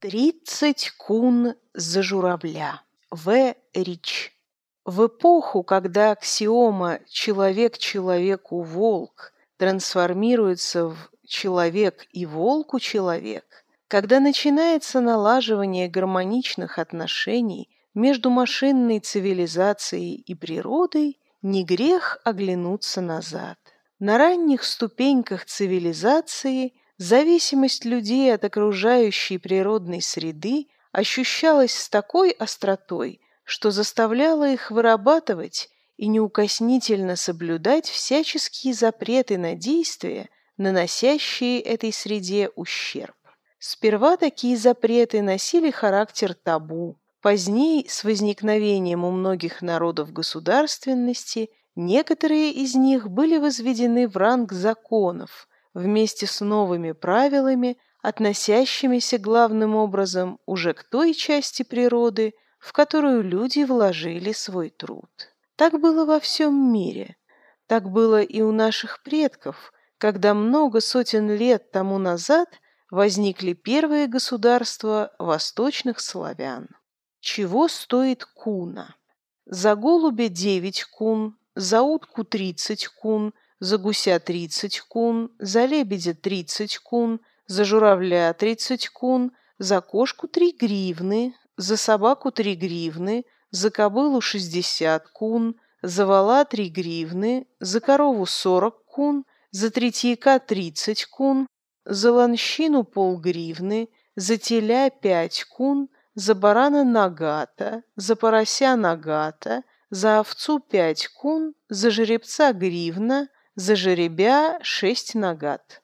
Тридцать кун за журавля. В. Рич. В эпоху, когда аксиома «человек человеку волк» трансформируется в «человек и волку человек», когда начинается налаживание гармоничных отношений между машинной цивилизацией и природой, не грех оглянуться назад. На ранних ступеньках цивилизации зависимость людей от окружающей природной среды ощущалась с такой остротой, что заставляла их вырабатывать и неукоснительно соблюдать всяческие запреты на действия, наносящие этой среде ущерб. Сперва такие запреты носили характер табу, позднее, с возникновением у многих народов государственности, некоторые из них были возведены в ранг законов вместе с новыми правилами, относящимися главным образом уже к той части природы, в которую люди вложили свой труд. Так было во всем мире. Так было и у наших предков, когда много сотен лет тому назад – возникли первые государства восточных славян. Чего стоит куна? За голубя 9 кун, за утку 30 кун, за гуся 30 кун, за лебедя 30 кун, за журавля 30 кун, за кошку 3 гривны, за собаку 3 гривны, за кобылу 60 кун, за вола 3 гривны, за корову 40 кун, за третьяка 30 кун, за ланщину полгривны, за теля пять кун, за барана нагата, за порося нагата, за овцу пять кун, за жеребца гривна, за жеребя шесть нагат.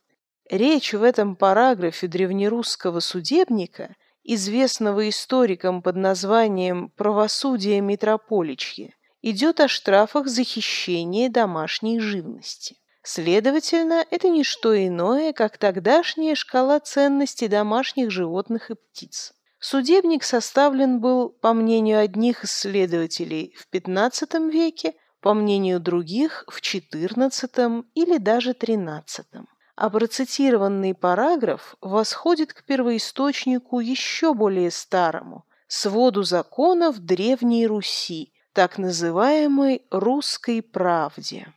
Речь в этом параграфе древнерусского судебника, известного историкам под названием «Правосудие Митрополичье», идет о штрафах за хищение домашней живности. Следовательно, это не что иное, как тогдашняя шкала ценностей домашних животных и птиц. Судебник составлен был, по мнению одних исследователей, в XV веке, по мнению других, в XIV или даже XIII. А процитированный параграф восходит к первоисточнику еще более старому, своду законов Древней Руси, так называемой «русской правде».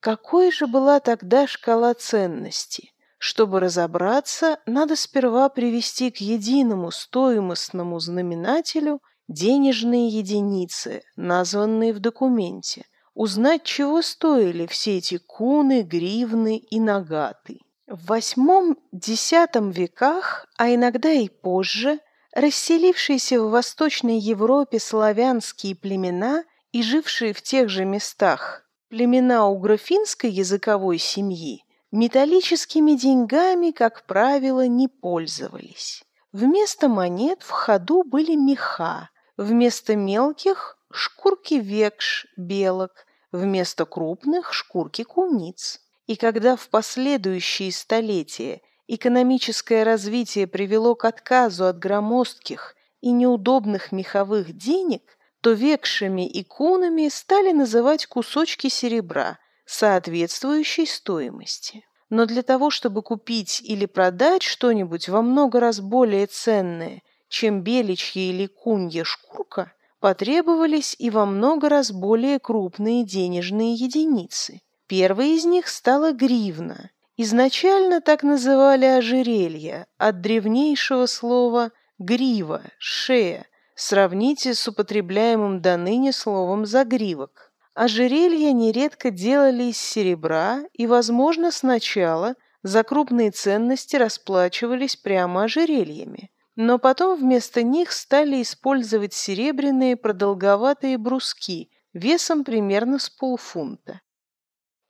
Какой же была тогда шкала ценностей? Чтобы разобраться, надо сперва привести к единому стоимостному знаменателю денежные единицы, названные в документе, узнать, чего стоили все эти куны, гривны и нагаты. В восьмом-десятом веках, а иногда и позже, расселившиеся в Восточной Европе славянские племена и жившие в тех же местах Племена угрофинской языковой семьи металлическими деньгами, как правило, не пользовались. Вместо монет в ходу были меха, вместо мелких – шкурки векш, белок, вместо крупных – шкурки куниц. И когда в последующие столетия экономическое развитие привело к отказу от громоздких и неудобных меховых денег – то векшами и кунами стали называть кусочки серебра соответствующей стоимости. Но для того, чтобы купить или продать что-нибудь во много раз более ценное, чем беличья или кунья шкурка, потребовались и во много раз более крупные денежные единицы. Первой из них стала гривна. Изначально так называли ожерелья от древнейшего слова «грива», «шея», Сравните с употребляемым до ныне словом «загривок». Ожерелья нередко делали из серебра и, возможно, сначала за крупные ценности расплачивались прямо ожерельями. Но потом вместо них стали использовать серебряные продолговатые бруски весом примерно с полфунта.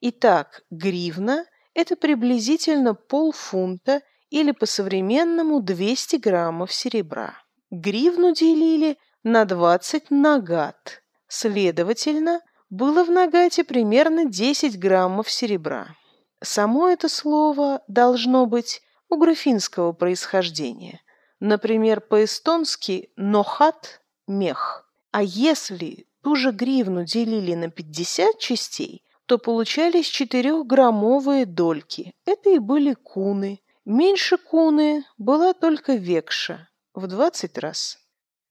Итак, гривна – это приблизительно полфунта или по-современному 200 граммов серебра. Гривну делили на 20 нагат. Следовательно, было в нагате примерно 10 граммов серебра. Само это слово должно быть у графинского происхождения. Например, по-эстонски «нохат» – мех. А если ту же гривну делили на 50 частей, то получались 4-граммовые дольки. Это и были куны. Меньше куны была только векша в 20 раз.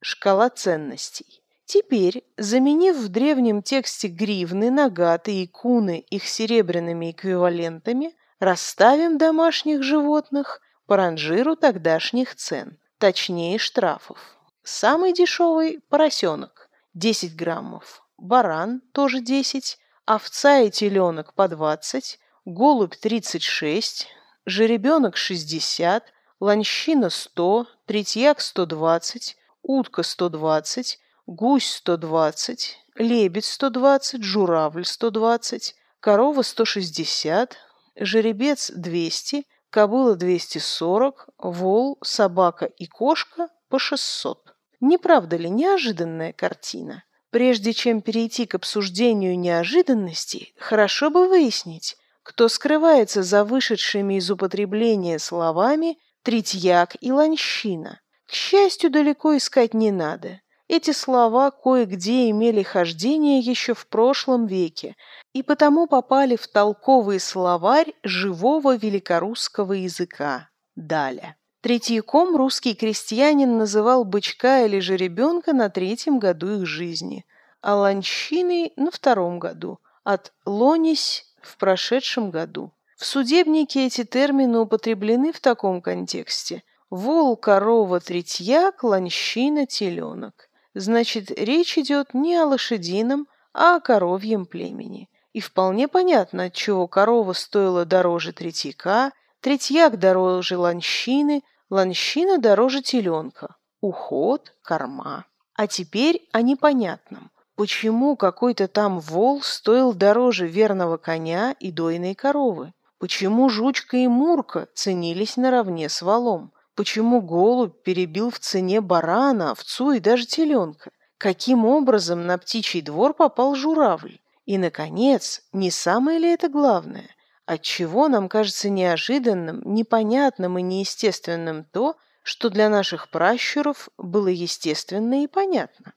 Шкала ценностей. Теперь, заменив в древнем тексте гривны, нагаты и куны их серебряными эквивалентами, расставим домашних животных по ранжиру тогдашних цен, точнее штрафов. Самый дешевый – поросенок – 10 граммов, баран – тоже 10, овца и теленок по 20, голубь 36, жеребенок 60, ланщина 100, третьяк 120, утка 120, гусь 120, лебедь 120, журавль 120, корова 160, жеребец 200, кобыла 240, вол, собака и кошка по 600. Не правда ли неожиданная картина? Прежде чем перейти к обсуждению неожиданностей, хорошо бы выяснить, кто скрывается за вышедшими из употребления словами «третьяк» и «ланщина». К счастью, далеко искать не надо. Эти слова кое-где имели хождение еще в прошлом веке и потому попали в толковый словарь живого великорусского языка. Далее. Третьяком русский крестьянин называл бычка или жеребенка на третьем году их жизни, а ланщиной на втором году, от лонись в прошедшем году. В судебнике эти термины употреблены в таком контексте. Вол, корова, третьяк, ланщина, теленок. Значит, речь идет не о лошадином, а о коровьем племени. И вполне понятно, отчего корова стоила дороже третьяка, третьяк дороже ланщины, Ланщина дороже теленка. Уход, корма. А теперь о непонятном. Почему какой-то там вол стоил дороже верного коня и дойной коровы? Почему жучка и мурка ценились наравне с волом? Почему голубь перебил в цене барана, овцу и даже теленка? Каким образом на птичий двор попал журавль? И, наконец, не самое ли это главное? Отчего нам кажется неожиданным, непонятным и неестественным то, что для наших пращуров было естественно и понятно?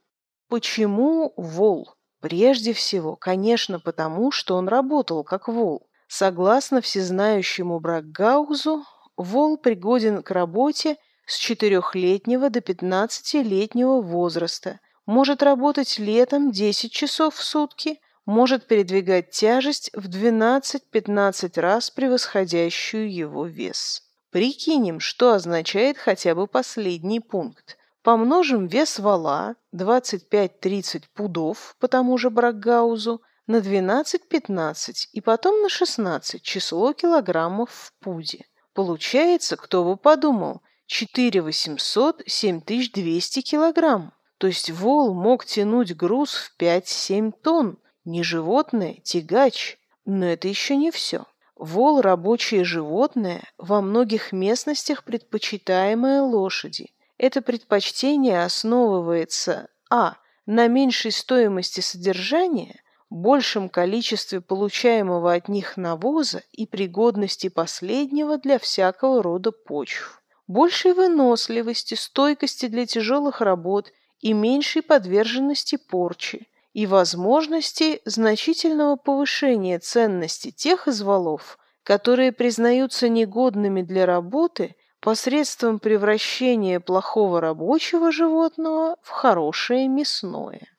Почему вол? Прежде всего, конечно, потому, что он работал как вол. Согласно всезнающему Бракгаузу, вол пригоден к работе с четырехлетнего до пятнадцатилетнего возраста, может работать летом 10 часов в сутки, может передвигать тяжесть в 12-15 раз превосходящую его вес. Прикинем, что означает хотя бы последний пункт. Помножим вес вала 25-30 пудов по тому же Бракгаузу на 12-15 и потом на 16 число килограммов в пуде. Получается, кто бы подумал, 4 800 7200 килограмм. То есть вол мог тянуть груз в 5-7 тонн, не животное, тягач. Но это еще не все. Вол – рабочее животное, во многих местностях предпочитаемое лошади. Это предпочтение основывается а. на меньшей стоимости содержания, большем количестве получаемого от них навоза и пригодности последнего для всякого рода почв, большей выносливости, стойкости для тяжелых работ и меньшей подверженности порче, и возможности значительного повышения ценности тех из валов, которые признаются негодными для работы посредством превращения плохого рабочего животного в хорошее мясное.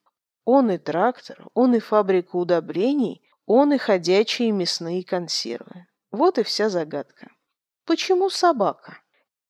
Он и трактор, он и фабрика удобрений, он и ходячие мясные консервы. Вот и вся загадка. Почему собака?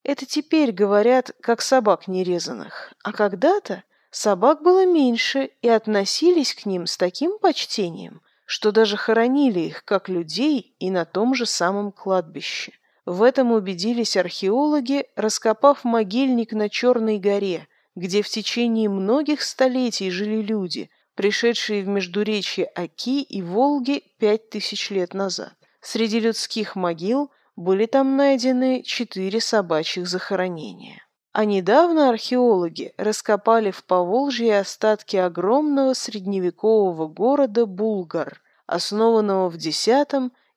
Это теперь говорят, как собак нерезанных, а когда-то – Собак было меньше, и относились к ним с таким почтением, что даже хоронили их как людей и на том же самом кладбище. В этом убедились археологи, раскопав могильник на Черной горе, где в течение многих столетий жили люди, пришедшие в междуречье Оки и Волги пять тысяч лет назад. Среди людских могил были там найдены четыре собачьих захоронения. А недавно археологи раскопали в Поволжье остатки огромного средневекового города Булгар, основанного в X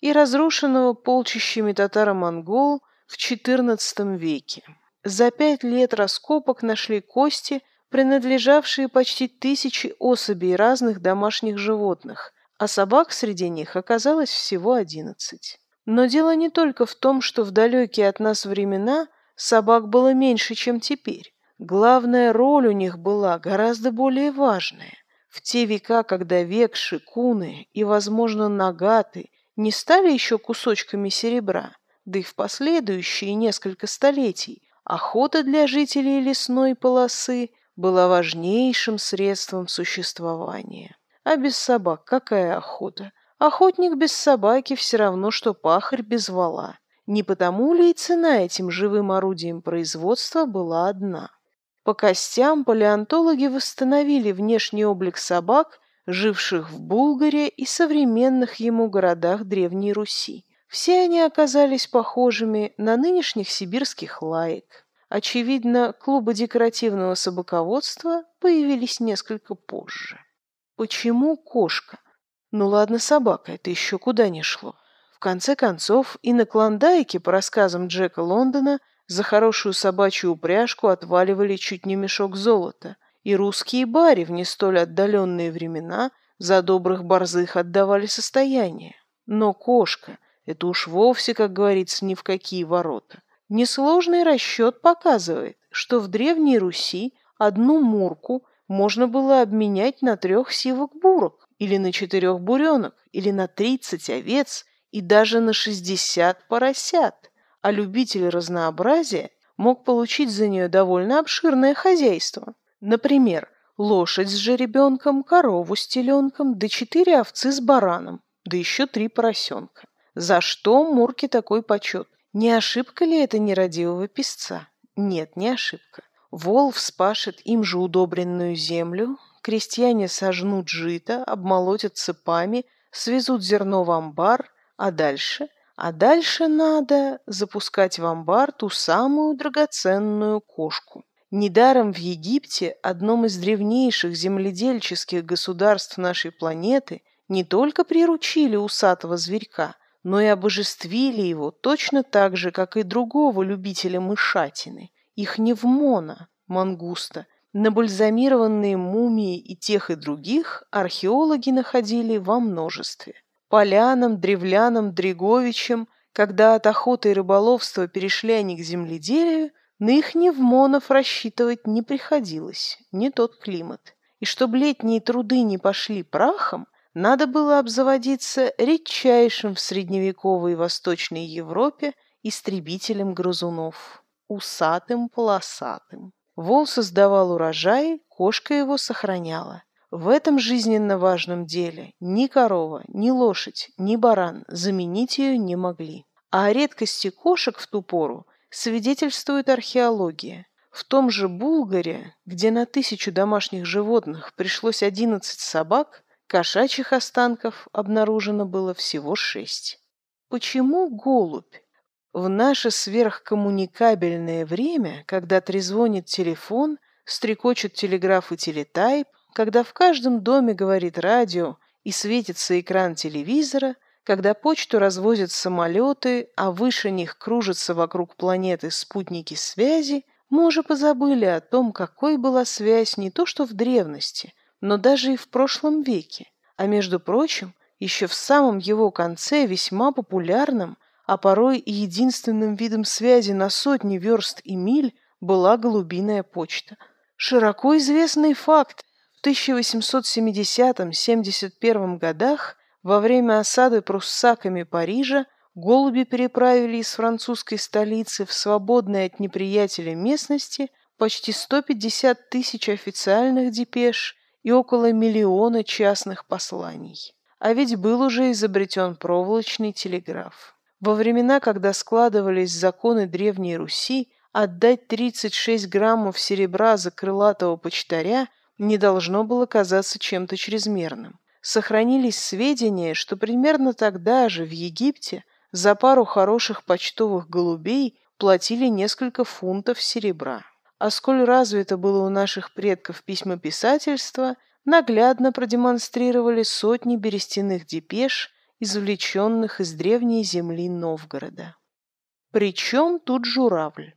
и разрушенного полчищами татаро-монгол в XIV веке. За пять лет раскопок нашли кости, принадлежавшие почти тысячи особей разных домашних животных, а собак среди них оказалось всего одиннадцать. Но дело не только в том, что в далекие от нас времена – Собак было меньше, чем теперь. Главная роль у них была гораздо более важная. В те века, когда векши, куны и, возможно, нагаты не стали еще кусочками серебра, да и в последующие несколько столетий охота для жителей лесной полосы была важнейшим средством существования. А без собак какая охота? Охотник без собаки все равно, что пахарь без вала. Не потому ли и цена этим живым орудием производства была одна? По костям палеонтологи восстановили внешний облик собак, живших в Булгаре и современных ему городах Древней Руси. Все они оказались похожими на нынешних сибирских лаек. Очевидно, клубы декоративного собаководства появились несколько позже. Почему кошка? Ну ладно, собака, это еще куда ни шло. В конце концов, и на Клондайке, по рассказам Джека Лондона, за хорошую собачью упряжку отваливали чуть не мешок золота, и русские бари в не столь отдаленные времена за добрых борзых отдавали состояние. Но кошка — это уж вовсе, как говорится, ни в какие ворота. Несложный расчет показывает, что в Древней Руси одну мурку можно было обменять на трех сивок-бурок, или на четырех буренок, или на тридцать овец, и даже на шестьдесят поросят а любитель разнообразия мог получить за нее довольно обширное хозяйство. Например, лошадь с жеребенком, корову с теленком, да четыре овцы с бараном, да еще три поросенка. За что Мурке такой почет? Не ошибка ли это нерадивого песца? Нет, не ошибка. Вол вспашет им же удобренную землю, крестьяне сожнут жито, обмолотят цепами, свезут зерно в амбар, а дальше – а дальше надо запускать в амбар ту самую драгоценную кошку. Недаром в Египте, одном из древнейших земледельческих государств нашей планеты, не только приручили усатого зверька, но и обожествили его точно так же, как и другого любителя мышатины, их невмона, мангуста. Набальзамированные мумии и тех и других археологи находили во множестве полянам, древлянам, дреговичам, когда от охоты и рыболовства перешли они к земледелию, на их невмонов рассчитывать не приходилось, не тот климат. И чтобы летние труды не пошли прахом, надо было обзаводиться редчайшим в средневековой Восточной Европе истребителем грызунов – усатым полосатым. Вол создавал урожай, кошка его сохраняла. В этом жизненно важном деле ни корова, ни лошадь, ни баран заменить ее не могли. А о редкости кошек в ту пору свидетельствует археология. В том же Булгаре, где на тысячу домашних животных пришлось 11 собак, кошачьих останков обнаружено было всего шесть. Почему голубь? В наше сверхкоммуникабельное время, когда трезвонит телефон, стрекочут телеграф и телетайп, когда в каждом доме говорит радио и светится экран телевизора, когда почту развозят самолеты, а выше них кружатся вокруг планеты спутники связи, мы уже позабыли о том, какой была связь не то что в древности, но даже и в прошлом веке. А между прочим, еще в самом его конце весьма популярным, а порой и единственным видом связи на сотни верст и миль была голубиная почта. Широко известный факт, в 1870-71 годах во время осады пруссаками Парижа голуби переправили из французской столицы в свободные от неприятеля местности почти 150 тысяч официальных депеш и около миллиона частных посланий. А ведь был уже изобретен проволочный телеграф. Во времена, когда складывались законы Древней Руси, отдать 36 граммов серебра за крылатого почтаря не должно было казаться чем-то чрезмерным. Сохранились сведения, что примерно тогда же в Египте за пару хороших почтовых голубей платили несколько фунтов серебра. А сколь развито было у наших предков письмописательство, наглядно продемонстрировали сотни берестяных депеш, извлеченных из древней земли Новгорода. Причем тут журавль?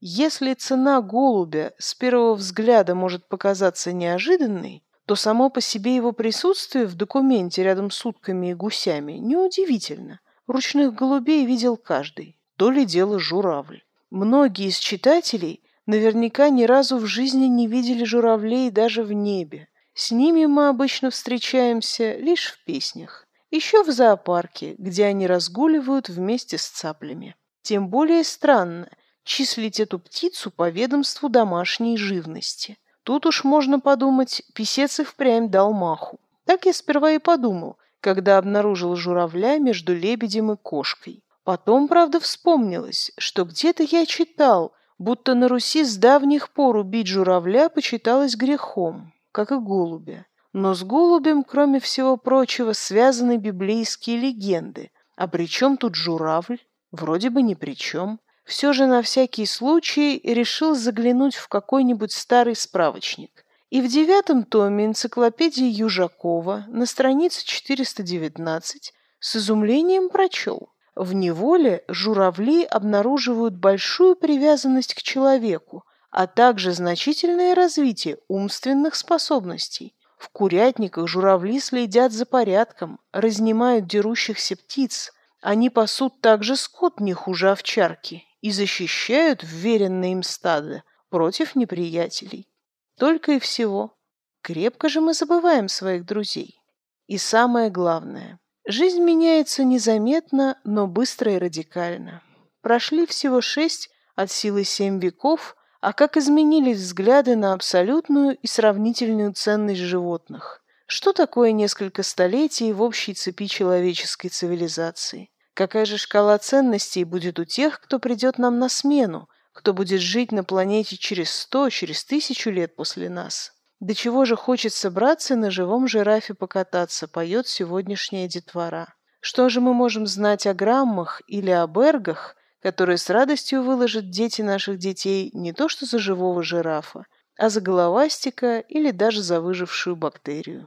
Если цена голубя с первого взгляда может показаться неожиданной, то само по себе его присутствие в документе рядом с утками и гусями неудивительно. Ручных голубей видел каждый, то ли дело журавль. Многие из читателей наверняка ни разу в жизни не видели журавлей даже в небе. С ними мы обычно встречаемся лишь в песнях. Еще в зоопарке, где они разгуливают вместе с цаплями. Тем более странно числить эту птицу по ведомству домашней живности. Тут уж можно подумать, писец и впрямь дал маху. Так я сперва и подумал, когда обнаружил журавля между лебедем и кошкой. Потом, правда, вспомнилось, что где-то я читал, будто на Руси с давних пор убить журавля почиталось грехом, как и голубя. Но с голубем, кроме всего прочего, связаны библейские легенды. А при чем тут журавль? Вроде бы ни при чем. Все же на всякий случай решил заглянуть в какой-нибудь старый справочник. И в девятом томе энциклопедии Южакова на странице 419 с изумлением прочел. В неволе журавли обнаруживают большую привязанность к человеку, а также значительное развитие умственных способностей. В курятниках журавли следят за порядком, разнимают дерущихся птиц. Они пасут также скот не хуже овчарки и защищают вверенное им стадо против неприятелей. Только и всего. Крепко же мы забываем своих друзей. И самое главное – Жизнь меняется незаметно, но быстро и радикально. Прошли всего шесть от силы семь веков, а как изменились взгляды на абсолютную и сравнительную ценность животных. Что такое несколько столетий в общей цепи человеческой цивилизации? Какая же шкала ценностей будет у тех, кто придет нам на смену, кто будет жить на планете через сто, через тысячу лет после нас? До чего же хочется браться на живом жирафе покататься, поет сегодняшняя детвора. Что же мы можем знать о граммах или о бергах, которые с радостью выложат дети наших детей не то что за живого жирафа, а за головастика или даже за выжившую бактерию.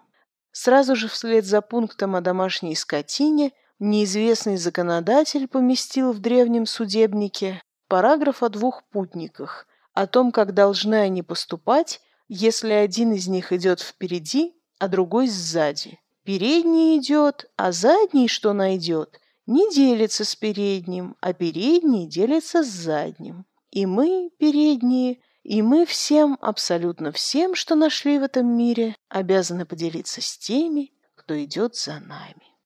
Сразу же вслед за пунктом о домашней скотине неизвестный законодатель поместил в древнем судебнике параграф о двух путниках, о том, как должны они поступать, если один из них идет впереди, а другой сзади. Передний идет, а задний что найдет, не делится с передним, а передний делится с задним. И мы, передние, и мы всем, абсолютно всем, что нашли в этом мире, обязаны поделиться с теми, кто идет за нами.